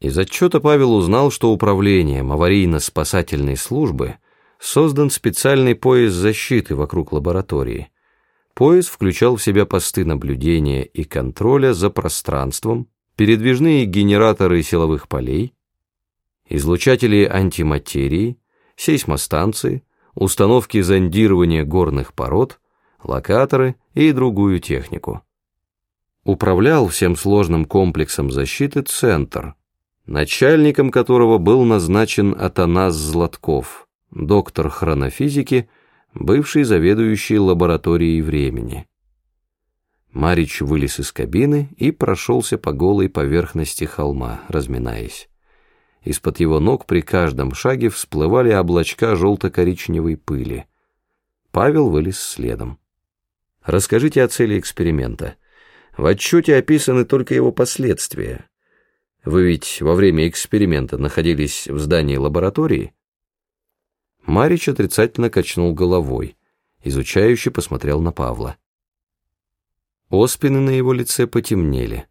Из отчета Павел узнал, что управлением аварийно-спасательной службы создан специальный пояс защиты вокруг лаборатории. Пояс включал в себя посты наблюдения и контроля за пространством, передвижные генераторы силовых полей, излучатели антиматерии, сейсмостанции, установки зондирования горных пород, локаторы и другую технику. Управлял всем сложным комплексом защиты Центр – начальником которого был назначен Атанас Златков, доктор хронофизики, бывший заведующий лабораторией времени. Марич вылез из кабины и прошелся по голой поверхности холма, разминаясь. Из-под его ног при каждом шаге всплывали облачка желто-коричневой пыли. Павел вылез следом. «Расскажите о цели эксперимента. В отчете описаны только его последствия. Вы ведь во время эксперимента находились в здании лаборатории? Марич отрицательно качнул головой, изучающе посмотрел на Павла. Оспины на его лице потемнели.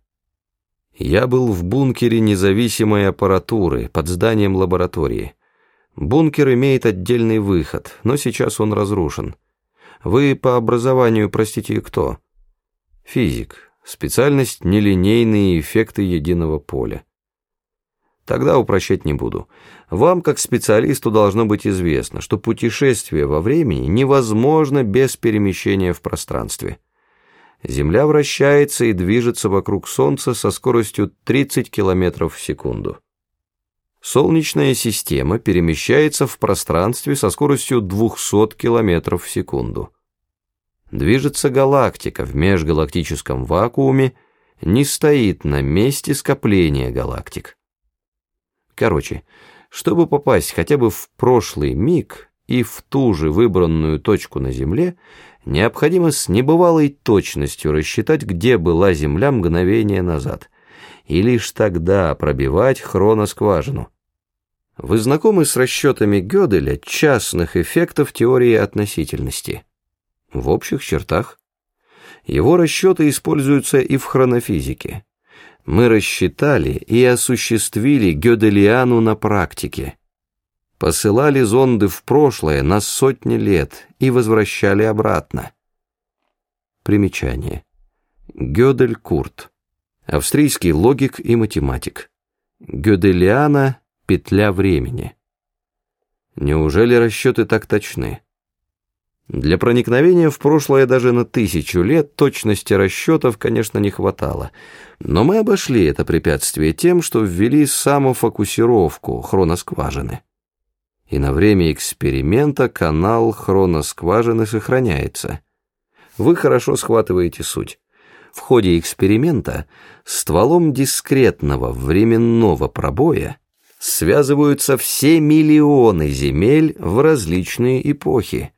Я был в бункере независимой аппаратуры под зданием лаборатории. Бункер имеет отдельный выход, но сейчас он разрушен. Вы по образованию, простите, кто? Физик. Специальность нелинейные эффекты единого поля. Тогда упрощать не буду. Вам, как специалисту, должно быть известно, что путешествие во времени невозможно без перемещения в пространстве. Земля вращается и движется вокруг Солнца со скоростью 30 км в секунду. Солнечная система перемещается в пространстве со скоростью 200 км в секунду. Движется галактика в межгалактическом вакууме, не стоит на месте скопления галактик. Короче, чтобы попасть хотя бы в прошлый миг и в ту же выбранную точку на Земле, необходимо с небывалой точностью рассчитать, где была Земля мгновение назад, и лишь тогда пробивать хроноскважину. Вы знакомы с расчетами Гёделя частных эффектов теории относительности? В общих чертах. Его расчеты используются и в хронофизике мы рассчитали и осуществили Гёделиану на практике. Посылали зонды в прошлое на сотни лет и возвращали обратно. Примечание. Гёдель Курт. Австрийский логик и математик. Гёделиана – петля времени. Неужели расчеты так точны? Для проникновения в прошлое даже на тысячу лет точности расчетов, конечно, не хватало. Но мы обошли это препятствие тем, что ввели самофокусировку хроноскважины. И на время эксперимента канал хроноскважины сохраняется. Вы хорошо схватываете суть. В ходе эксперимента стволом дискретного временного пробоя связываются все миллионы земель в различные эпохи.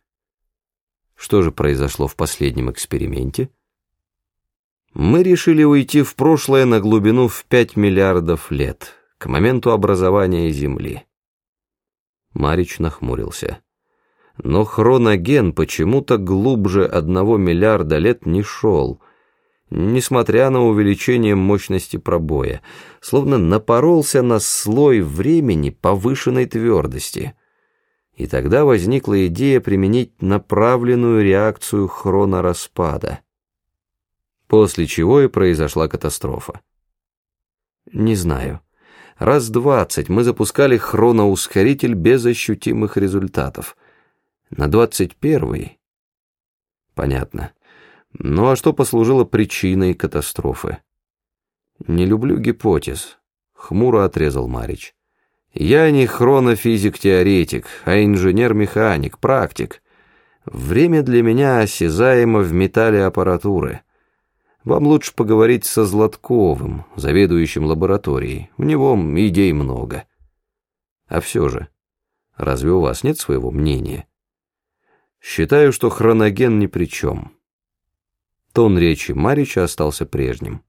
Что же произошло в последнем эксперименте? Мы решили уйти в прошлое на глубину в 5 миллиардов лет, к моменту образования Земли. Марич нахмурился. Но хроноген почему-то глубже одного миллиарда лет не шел, несмотря на увеличение мощности пробоя, словно напоролся на слой времени повышенной твердости — и тогда возникла идея применить направленную реакцию хронораспада. После чего и произошла катастрофа. Не знаю. Раз двадцать мы запускали хроноускоритель без ощутимых результатов. На двадцать первый... Понятно. Ну а что послужило причиной катастрофы? Не люблю гипотез. Хмуро отрезал Марич. Я не хронофизик-теоретик, а инженер-механик, практик. Время для меня осязаемо в металле аппаратуры. Вам лучше поговорить со Златковым, заведующим лабораторией. У него идей много. А все же, разве у вас нет своего мнения? Считаю, что хроноген ни при чем. Тон речи Марича остался прежним.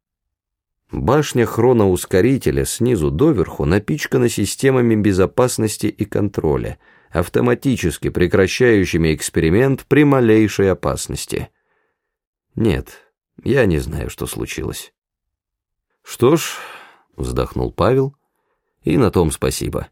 Башня хроноускорителя снизу доверху напичкана системами безопасности и контроля, автоматически прекращающими эксперимент при малейшей опасности. Нет, я не знаю, что случилось. Что ж, вздохнул Павел И на том спасибо.